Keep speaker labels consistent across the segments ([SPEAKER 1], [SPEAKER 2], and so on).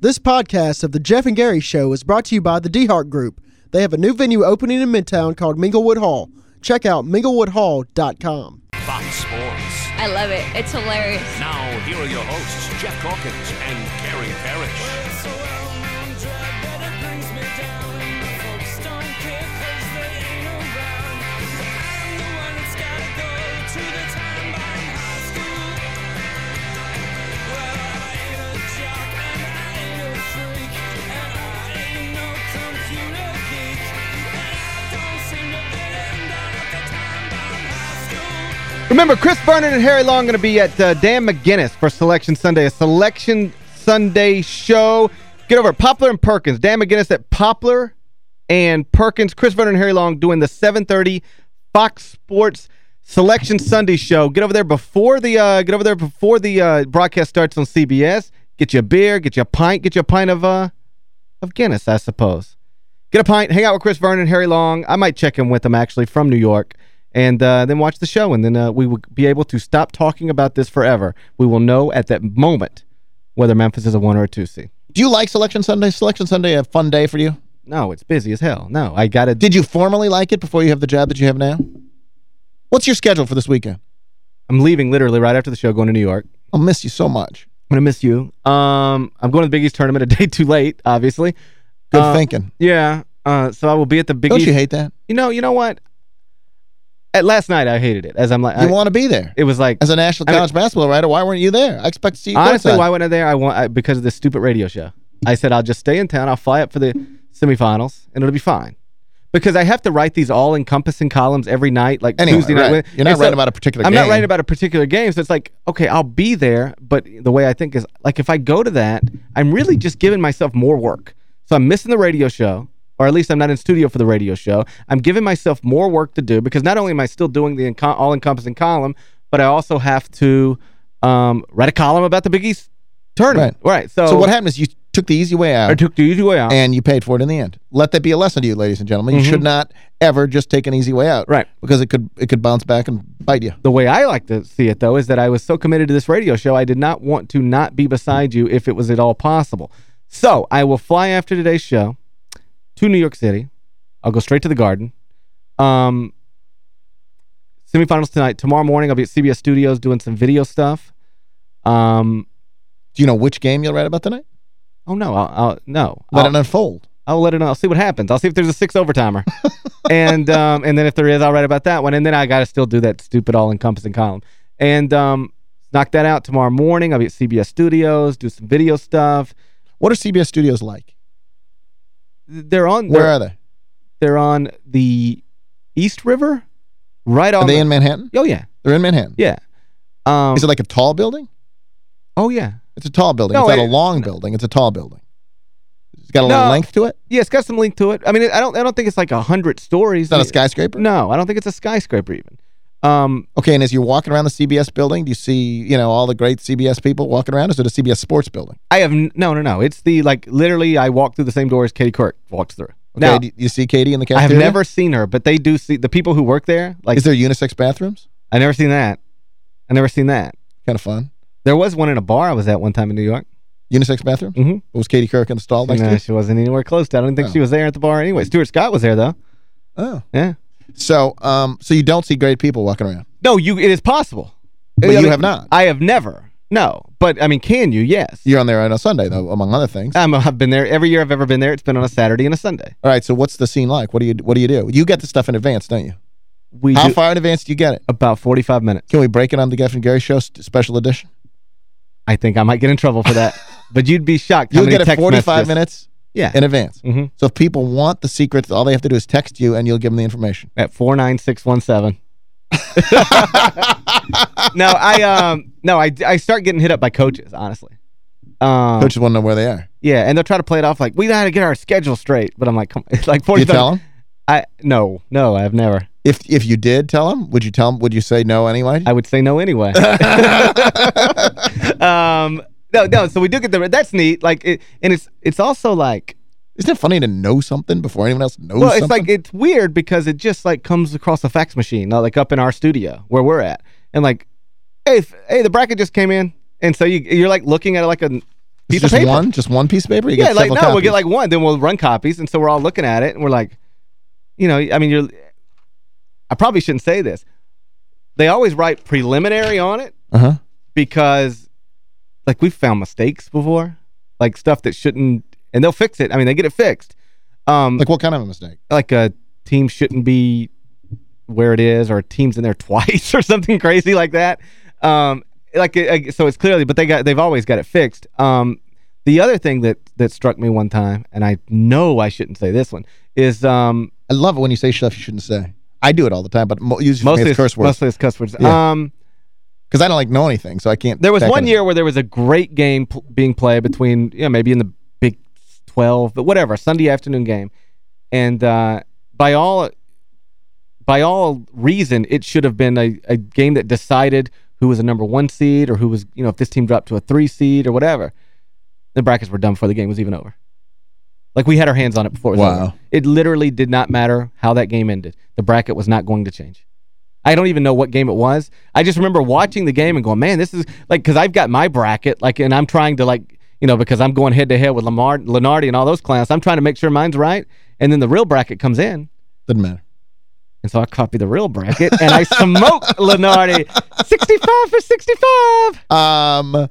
[SPEAKER 1] This podcast of the Geoff and Gary Show is brought to you by the DeHart Group. They have a new venue opening in Midtown called Minglewood Hall. Check out minglewoodhall.com.
[SPEAKER 2] Fox Sports.
[SPEAKER 3] I love it. It's hilarious.
[SPEAKER 2] Now, here are your hosts, Geoff Calkins and Gary Parrish.
[SPEAKER 4] Remember, Chris Vernon and Harry Long going to be at uh, Dan McGuinness for Selection Sunday, a Selection Sunday show. Get over Poplar and Perkins. Dan McGuinness at Poplar and Perkins. Chris Vernon and Harry Long doing the 7:30 Fox Sports Selection Sunday show. Get over there before the uh, get over there before the uh, broadcast starts on CBS. Get you a beer, get you a pint, get you a pint of uh of Guinness, I suppose. Get a pint, hang out with Chris Vernon, and Harry Long. I might check in with them actually from New York and uh, then watch the show, and then uh, we will be able to stop talking about this forever. We will know at that moment whether Memphis is a one or a two seed.
[SPEAKER 5] Do you like Selection Sunday? Selection Sunday a fun day for you?
[SPEAKER 4] No, it's busy as hell. No, I got to...
[SPEAKER 5] Did you formally like it before you have the job that you have now? What's your schedule for this weekend?
[SPEAKER 4] I'm leaving literally right after the show, going to New York.
[SPEAKER 5] I'll miss you so much.
[SPEAKER 4] I'm going to miss you. Um, I'm going to the Big East tournament a day too late, obviously.
[SPEAKER 5] Good
[SPEAKER 4] Uh,
[SPEAKER 5] thinking.
[SPEAKER 4] Yeah. Uh, so I will be at the Big
[SPEAKER 5] Don't
[SPEAKER 4] East.
[SPEAKER 5] you hate that?
[SPEAKER 4] You know, you know what? At last night, I hated it. As I'm like...
[SPEAKER 5] You
[SPEAKER 4] I-
[SPEAKER 5] want to be there.
[SPEAKER 4] It was like...
[SPEAKER 5] As a national
[SPEAKER 4] I mean-
[SPEAKER 5] college basketball writer, why weren't you there? I expect to see you
[SPEAKER 4] Honestly, why wasn't I there? I want I, because of this stupid radio show. I said I'll just stay in town. I'll fly up for the semifinals, and it'll be fine. Because I have to write these all-encompassing columns every night, like
[SPEAKER 5] Anyway,
[SPEAKER 4] Tuesday
[SPEAKER 5] right.
[SPEAKER 4] night.
[SPEAKER 5] You're not
[SPEAKER 4] And
[SPEAKER 5] writing about a particular
[SPEAKER 4] I'm
[SPEAKER 5] game.
[SPEAKER 4] not writing about a particular game, so it's like, okay, I'll be there, but the way I think is, like, if I go to that, I'm really just giving myself more work. So I'm missing the radio show, or at least I'm not in studio for the radio show. I'm giving myself more work to do, because not only am I still doing the all-encompassing column, but I also have to um, write a column about the Big East tournament. Right. So,
[SPEAKER 5] So what happened is you took the easy way out.
[SPEAKER 4] I took the easy way out.
[SPEAKER 5] and you paid for it in the end. Let that be a lesson to you, ladies and gentlemen. You
[SPEAKER 4] Mhm.
[SPEAKER 5] should not ever just take an easy way out.
[SPEAKER 4] Right.
[SPEAKER 5] Because it could it could bounce back and bite you.
[SPEAKER 4] the way I like to see it, though, is that I was so committed to this radio show, I did not want to not be beside you if it was at all possible. So I will fly after today's show to New York City. I'll go straight to the Garden. Um, semifinals tonight. Tomorrow morning, I'll be at CBS Studios doing some video stuff. Um,
[SPEAKER 5] Do you know which game you'll write about tonight?
[SPEAKER 4] oh, no. I'll, I'll, no.
[SPEAKER 5] Let
[SPEAKER 4] I'll,
[SPEAKER 5] it unfold.
[SPEAKER 4] I'll let it. I'll see what happens. I'll see if there's a six overtimer. and um, and then if there is, I'll write about that one. And then I got to still do that stupid all-encompassing column. And um, knock that out tomorrow morning. I'll be at CBS Studios, do some video stuff.
[SPEAKER 5] What are CBS studios like?
[SPEAKER 4] They're on
[SPEAKER 5] Where
[SPEAKER 4] they're,
[SPEAKER 5] are they?
[SPEAKER 4] they're on the East River, right on
[SPEAKER 5] Are they
[SPEAKER 4] the-
[SPEAKER 5] in Manhattan?
[SPEAKER 4] Oh yeah.
[SPEAKER 5] They're in Manhattan.
[SPEAKER 4] Yeah. Um,
[SPEAKER 5] Is it like a tall building?
[SPEAKER 4] oh yeah.
[SPEAKER 5] It's a tall building.
[SPEAKER 4] No,
[SPEAKER 5] it's not
[SPEAKER 4] it-
[SPEAKER 5] a long building. It's a tall building. It's got a
[SPEAKER 4] No.
[SPEAKER 5] little length to it.
[SPEAKER 4] Yeah, it's got some length to it. I mean, I don't I don't think it's like a hundred stories.
[SPEAKER 5] It's not a skyscraper.
[SPEAKER 4] No, I don't think it's a skyscraper even. Um,
[SPEAKER 5] Okay, and as you're walking around the CBS building, do you see, you know, all the great CBS people walking around? Is it a CBS sports building?
[SPEAKER 4] I have no, no, no. It's the like literally. I walk through the same door as Katie Couric walks through.
[SPEAKER 5] Okay,
[SPEAKER 4] now,
[SPEAKER 5] do you see Katie in the
[SPEAKER 4] I have never seen her, but they do see the people who work there. Like,
[SPEAKER 5] Is there unisex bathrooms?
[SPEAKER 4] I never seen that. I never seen that.
[SPEAKER 5] Kind of fun.
[SPEAKER 4] There was one in a bar I was at one time in New York.
[SPEAKER 5] Unisex bathrooms?
[SPEAKER 4] Mhm.
[SPEAKER 5] Was Katie Couric in the stall next
[SPEAKER 4] No,
[SPEAKER 5] to you?
[SPEAKER 4] she wasn't anywhere close to. it. I don't think
[SPEAKER 5] Oh.
[SPEAKER 4] she was there at the bar anyway. Stuart Scott was there though.
[SPEAKER 5] Oh.
[SPEAKER 4] Yeah.
[SPEAKER 5] So, um, so you don't see great people walking around.
[SPEAKER 4] No, you. It is possible.
[SPEAKER 5] But
[SPEAKER 4] I
[SPEAKER 5] you
[SPEAKER 4] mean,
[SPEAKER 5] have not.
[SPEAKER 4] I have never. No, but I mean, can you? Yes.
[SPEAKER 5] You're on there on a Sunday, though, among other things.
[SPEAKER 4] I'm, I've been there every year I've ever been there. It's been on a Saturday and a Sunday.
[SPEAKER 5] All right, so what's the scene like? What do you What do you do? You get the stuff in advance, don't you?
[SPEAKER 4] We
[SPEAKER 5] How
[SPEAKER 4] do
[SPEAKER 5] far in advance do you get it?
[SPEAKER 4] about 45 minutes.
[SPEAKER 5] Can we break it on the Geoff and Gary Show special edition?
[SPEAKER 4] I think I might get in trouble for that. but you'd be shocked
[SPEAKER 5] You'll get it 45
[SPEAKER 4] messages-
[SPEAKER 5] minutes
[SPEAKER 4] Yeah.
[SPEAKER 5] in advance.
[SPEAKER 4] Mhm.
[SPEAKER 5] So if people want the secrets, all they have to do is text you, and you'll give them the information.
[SPEAKER 4] At 49617. no, I um no, I I start getting hit up by coaches, honestly. Um
[SPEAKER 5] Coaches want to know where they are.
[SPEAKER 4] yeah, and they'll try to play it off like we got to get our schedule straight, but I'm like come it's like
[SPEAKER 5] Do you tell them?
[SPEAKER 4] I no, no, I've never.
[SPEAKER 5] If if you did tell them, would you tell them? Would you say no anyway?
[SPEAKER 4] I would say no anyway. um no, no, so we do get the that's neat like it, and it's it's also like
[SPEAKER 5] Isn't it funny to know something before anyone else knows
[SPEAKER 4] Well,
[SPEAKER 5] something?
[SPEAKER 4] it's like it's weird because it just like comes across a fax machine, uh, like up in our studio where we're at, and like, hey, hey, the bracket just came in, and so you you're like looking at like a piece
[SPEAKER 5] just
[SPEAKER 4] of paper.
[SPEAKER 5] one? Just one piece of paper? You
[SPEAKER 4] yeah,
[SPEAKER 5] get
[SPEAKER 4] like no,
[SPEAKER 5] several
[SPEAKER 4] we'll get like one, then we'll run copies, and so we're all looking at it, and we're like, you know, I mean, you're. I probably shouldn't say this. They always write preliminary on it
[SPEAKER 5] Uh-huh.
[SPEAKER 4] because, like, we've found mistakes before, like stuff that shouldn't, and they'll fix it. I mean, they get it fixed. Um,
[SPEAKER 5] Like what kind of a mistake?
[SPEAKER 4] like a team shouldn't be where it is or a team's in there twice or something crazy like that. Um, like so it's clearly but they got they've always got it fixed. Um, the other thing that that struck me one time and I know I shouldn't say this one is um
[SPEAKER 5] I love it when you say stuff you shouldn't say. I do it all the time, but mo usually
[SPEAKER 4] mostly
[SPEAKER 5] it's curse words.
[SPEAKER 4] mostly it's cuss words.
[SPEAKER 5] Yeah.
[SPEAKER 4] Um
[SPEAKER 5] Because I don't like know anything, so I can't.
[SPEAKER 4] There was one year where there was a great game being played between, you know, maybe in the Big 12, but whatever, Sunday afternoon game. And uh, by all by all reason, it should have been a, a game that decided who was a number one seed or who was, you know, if this team dropped to a three seed or whatever. The brackets were done before the game was even over. Like we had our hands on it before it
[SPEAKER 5] Wow.
[SPEAKER 4] over. It literally did not matter how that game ended. The bracket was not going to change. I don't even know what game it was. I just remember watching the game and going, man, this is like, because I've got my bracket, like, and I'm trying to like, you know, because I'm going head to head with Lamar, Lunardi and all those clowns. I'm trying to make sure mine's right. And then the real bracket comes in.
[SPEAKER 5] Doesn't matter.
[SPEAKER 4] And so I copy the real bracket and I smoke Lunardi 65 for 65.
[SPEAKER 5] Um,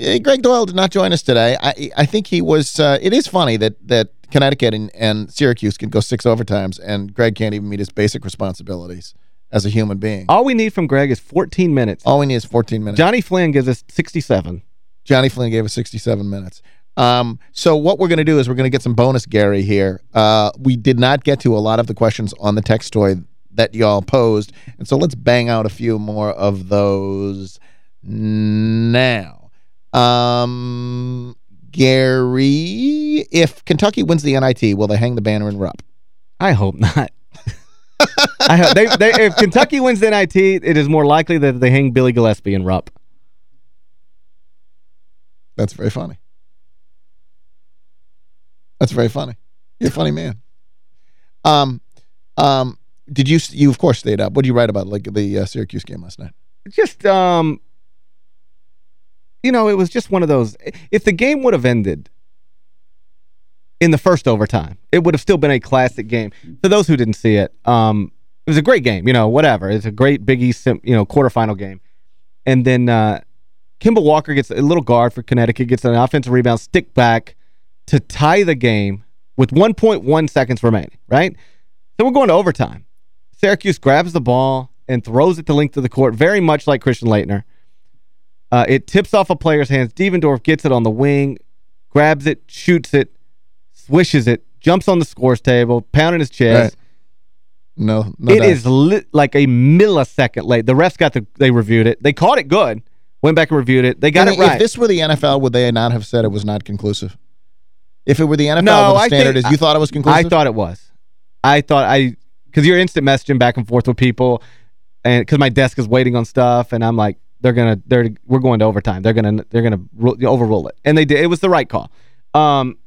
[SPEAKER 5] eh, Greg Doyel did not join us today. I I think he was. Uh, it is funny that that Connecticut and, and Syracuse can go six overtimes, and Greg can't even meet his basic responsibilities as a human being.
[SPEAKER 4] All we need from Greg is 14 minutes.
[SPEAKER 5] All we need is 14 minutes.
[SPEAKER 4] Johnny Flynn gives us 67.
[SPEAKER 5] Johnny Flynn gave us 67 minutes. Um, so what we're going to do is we're going to get some bonus Gary here. Uh, we did not get to a lot of the questions on the text toy that y'all posed, and so let's bang out a few more of those now. Um, Gary, if Kentucky wins the NIT, will they hang the banner in Rupp?
[SPEAKER 4] I hope not. I hope they, they, if Kentucky wins the NIT, it is more likely that they hang Billy Gillispie and Rupp.
[SPEAKER 5] That's very funny. That's very funny. You're a funny man. Um, um, did you, you of course stayed up. What did you write about like the uh, Syracuse game last night?
[SPEAKER 4] Just, um, you know, it was just one of those. If the game would have ended in the first overtime, it would have still been a classic game. For those who didn't see it, um, it was a great game, you know, whatever. It's a great Big East, you know, quarterfinal game. And then uh, Kemba Walker gets a little guard for Connecticut, gets an offensive rebound, stick back to tie the game with 1.1 seconds remaining, right? So we're going to overtime. Syracuse grabs the ball and throws it the length of the court, very much like Christian Laettner. Uh, it tips off a player's hands. Devendorf gets it on the wing, grabs it, shoots it, swishes it, jumps on the scores table, pounding his chest.
[SPEAKER 5] Right. No, no
[SPEAKER 4] It
[SPEAKER 5] doubt.
[SPEAKER 4] is li like a millisecond late. The refs got the they reviewed it. They caught it good. Went back and reviewed it. They got
[SPEAKER 5] And
[SPEAKER 4] it right.
[SPEAKER 5] If this were the NFL, would they not have said it was not conclusive? If it were the NFL,
[SPEAKER 4] No,
[SPEAKER 5] the
[SPEAKER 4] I
[SPEAKER 5] standard
[SPEAKER 4] think-
[SPEAKER 5] is you thought it was conclusive?
[SPEAKER 4] I thought it was. I thought I because you're instant messaging back and forth with people, and because my desk is waiting on stuff, and I'm like, they're gonna, they're we're going to overtime. They're gonna, they're gonna overrule it, and they did. It was the right call. Um,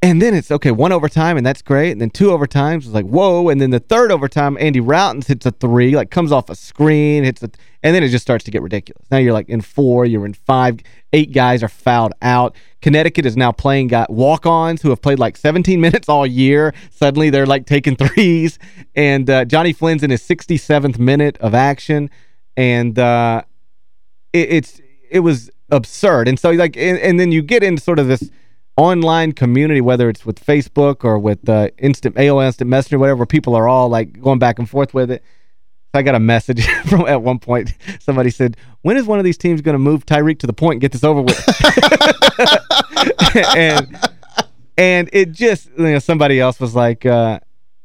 [SPEAKER 4] and then it's okay, one overtime, and that's great. And then two overtimes was like, whoa. And then the third overtime, Andy Rautins hits a three, like comes off a screen, hits a, and then it just starts to get ridiculous. Now you're like in four, you're in five, eight guys are fouled out. Connecticut is now playing got walk-ons who have played like 17 minutes all year. Suddenly they're like taking threes. And uh, Johnny Flynn's in his 67th minute of action. And uh, it, it's it was absurd. And so like, and, and then you get into sort of this online community, whether it's with Facebook or with uh, instant AOL Instant Messenger, whatever, people are all like going back and forth with it. I got a message from at one point. Somebody said, when is one of these teams going to move Tyreke to the point and get this over with? and and it just, you know, somebody else was like, uh,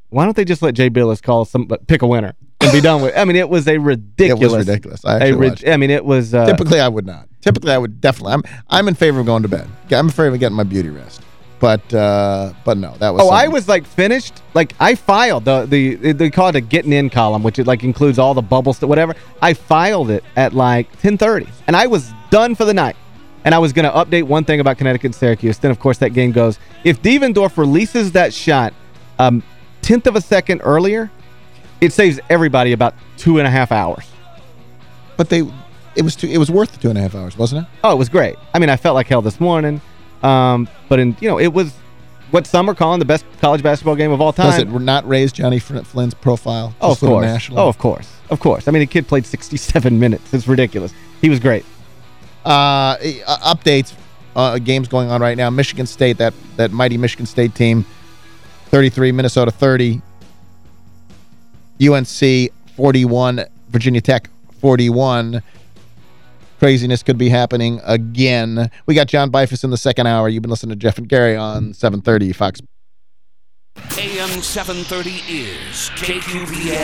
[SPEAKER 4] why don't they just let Jay Bilas call some, but pick a winner and be done with it? I mean, it was a ridiculous.
[SPEAKER 5] it
[SPEAKER 4] ridiculous.
[SPEAKER 5] was ridiculous. I
[SPEAKER 4] a
[SPEAKER 5] actually.
[SPEAKER 4] I mean, it was... Uh,
[SPEAKER 5] Typically, I would not. Typically, I would definitely. I'm I'm in favor of going to bed. I'm in favor of getting my beauty rest. But uh, but no, that was.
[SPEAKER 4] Oh, I was like finished. Like I filed the the they call it a getting in column, which it like includes all the bubbles stuff, whatever. I filed it at like 10:30, and I was done for the night. And I was going to update one thing about Connecticut and Syracuse. Then of course that game goes. If Devendorf releases that shot um tenth of a second earlier, it saves everybody about two and a half hours.
[SPEAKER 5] But they it was two, it was worth the two and a half hours, wasn't it?
[SPEAKER 4] Oh, it was great. I mean, I felt like hell this morning. Um, but, in you know, it was what some are calling the best college basketball game of all time.
[SPEAKER 5] Does it not raise Johnny Flynn's profile?
[SPEAKER 4] Oh, of course.
[SPEAKER 5] Nationally?
[SPEAKER 4] Oh, of course. Of course. I mean, the kid played 67 minutes. It's ridiculous. He was great.
[SPEAKER 5] Uh, updates, uh, games going on right now. Michigan State, that, that mighty Michigan State team, 33, Minnesota 30. UNC 41, Virginia Tech 41. Craziness could be happening again. We got John Bifus in the second hour. You've been listening to Geoff and Gary on 730 Fox.
[SPEAKER 2] AM 730 is KQVS.